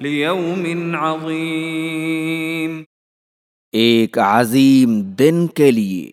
لیوم عظیم ایک عظیم دن کے لیے